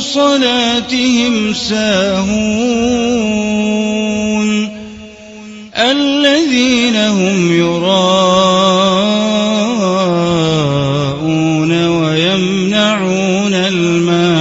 صلاتهم ساهون الذين هم يراءون ويمنعون الماعون